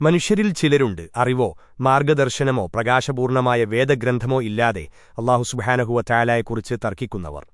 മനുഷ്യരിൽ ചിലരുണ്ട്. അറിവോ മാർഗദർശനമോ പ്രകാശപൂർണമായ വേദഗ്രന്ഥമോ ഇല്ലാതെ അള്ളാഹു സുബാനഹുവ ചായാലയെക്കുറിച്ച് തർക്കിക്കുന്നവർ.